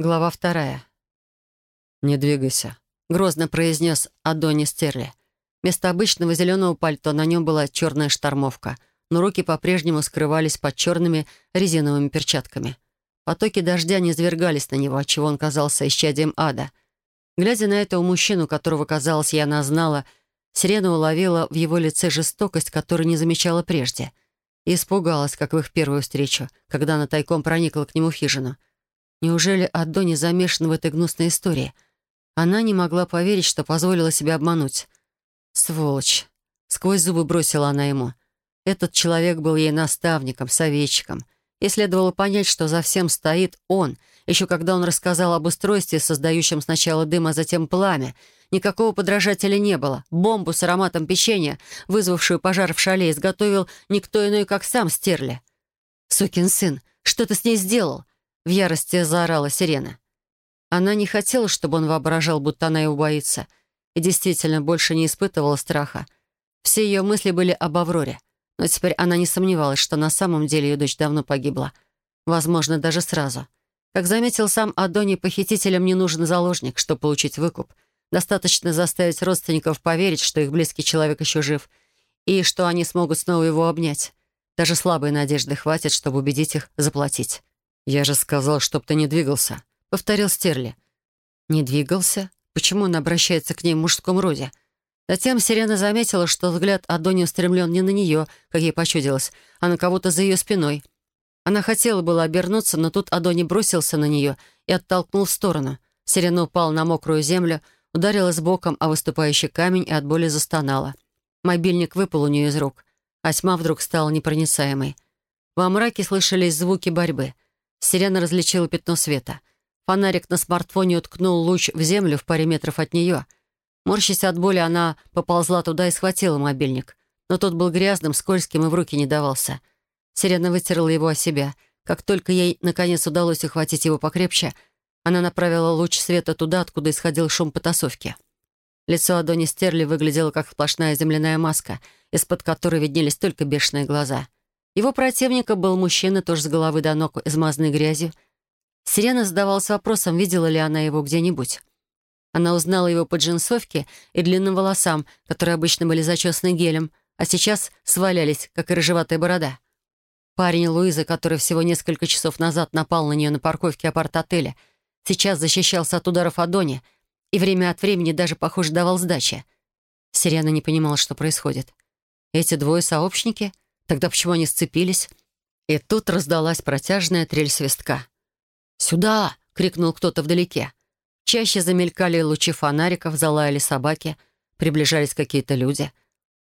Глава вторая. «Не двигайся», — грозно произнес Адони Стерли. Вместо обычного зеленого пальто на нем была черная штормовка, но руки по-прежнему скрывались под черными резиновыми перчатками. Потоки дождя не низвергались на него, отчего он казался исчадием ада. Глядя на этого мужчину, которого, казалось, я знала, Сирена уловила в его лице жестокость, которую не замечала прежде. И испугалась, как в их первую встречу, когда она тайком проникла к нему в хижину — Неужели Адо не замешан в этой гнусной истории? Она не могла поверить, что позволила себя обмануть. «Сволочь!» — сквозь зубы бросила она ему. Этот человек был ей наставником, советчиком. И следовало понять, что за всем стоит он. Еще когда он рассказал об устройстве, создающем сначала дым, а затем пламя, никакого подражателя не было. Бомбу с ароматом печенья, вызвавшую пожар в шале, изготовил никто иной, как сам Стерли. «Сукин сын, что ты с ней сделал? В ярости заорала сирена. Она не хотела, чтобы он воображал, будто она его боится, и действительно больше не испытывала страха. Все ее мысли были об Авроре, но теперь она не сомневалась, что на самом деле ее дочь давно погибла. Возможно, даже сразу. Как заметил сам Адони, похитителям не нужен заложник, чтобы получить выкуп. Достаточно заставить родственников поверить, что их близкий человек еще жив, и что они смогут снова его обнять. Даже слабой надежды хватит, чтобы убедить их заплатить. «Я же сказал, чтоб ты не двигался», — повторил Стерли. «Не двигался? Почему он обращается к ней в мужском роде?» Затем Сирена заметила, что взгляд Адони устремлен не на нее, как ей почудилось, а на кого-то за ее спиной. Она хотела было обернуться, но тут Адони бросился на нее и оттолкнул в сторону. Сирена упала на мокрую землю, ударилась боком о выступающий камень и от боли застонала. Мобильник выпал у нее из рук, а тьма вдруг стала непроницаемой. Во мраке слышались звуки борьбы — Сирена различила пятно света. Фонарик на смартфоне уткнул луч в землю в паре метров от нее. Морщась от боли, она поползла туда и схватила мобильник. Но тот был грязным, скользким и в руки не давался. Сирена вытерла его о себя. Как только ей, наконец, удалось ухватить его покрепче, она направила луч света туда, откуда исходил шум потасовки. Лицо Адони Стерли выглядело как сплошная земляная маска, из-под которой виднелись только бешеные глаза — его противником был мужчина, тоже с головы до ног, измазанный грязью. Сирена задавалась вопросом, видела ли она его где-нибудь. Она узнала его по джинсовке и длинным волосам, которые обычно были зачесаны гелем, а сейчас свалялись, как и рыжеватая борода. Парень Луизы, который всего несколько часов назад напал на нее на парковке апарт-отеля, сейчас защищался от ударов Адони и время от времени даже, похоже, давал сдачи. Сирена не понимала, что происходит. Эти двое сообщники — Тогда почему они сцепились? И тут раздалась протяжная трель свистка. «Сюда!» — крикнул кто-то вдалеке. Чаще замелькали лучи фонариков, залаяли собаки, приближались какие-то люди.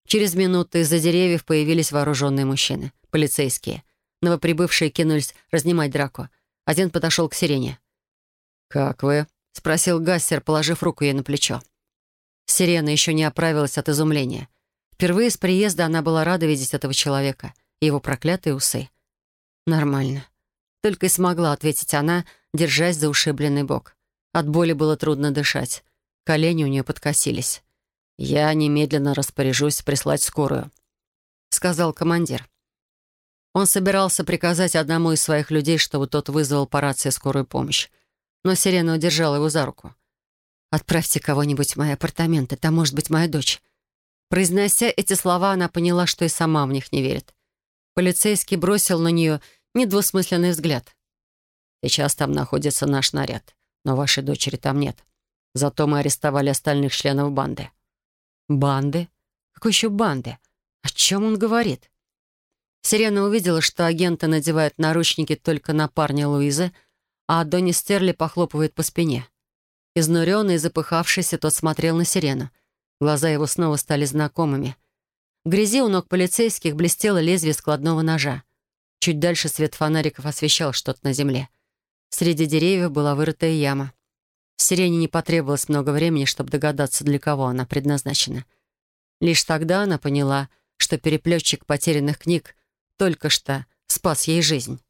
Через минуту из-за деревьев появились вооруженные мужчины, полицейские. Новоприбывшие кинулись разнимать драку. Один подошел к сирене. «Как вы?» — спросил Гассер, положив руку ей на плечо. Сирена еще не оправилась от изумления — Впервые с приезда она была рада видеть этого человека и его проклятые усы. «Нормально». Только и смогла ответить она, держась за ушибленный бок. От боли было трудно дышать. Колени у нее подкосились. «Я немедленно распоряжусь прислать скорую», — сказал командир. Он собирался приказать одному из своих людей, чтобы тот вызвал по рации скорую помощь. Но Сирена удержала его за руку. «Отправьте кого-нибудь в мои апартаменты, там может быть моя дочь. Произнося эти слова, она поняла, что и сама в них не верит. Полицейский бросил на нее недвусмысленный взгляд. «Сейчас там находится наш наряд, но вашей дочери там нет. Зато мы арестовали остальных членов банды». «Банды? Какой еще банды? О чем он говорит?» Сирена увидела, что агенты надевают наручники только на парня Луизы, а Донни Стерли похлопывает по спине. Изнуренный и запыхавшийся, тот смотрел на Сирену. Глаза его снова стали знакомыми. В грязи у ног полицейских блестело лезвие складного ножа. Чуть дальше свет фонариков освещал что-то на земле. Среди деревьев была вырытая яма. Сирене не потребовалось много времени, чтобы догадаться, для кого она предназначена. Лишь тогда она поняла, что переплетчик потерянных книг только что спас ей жизнь.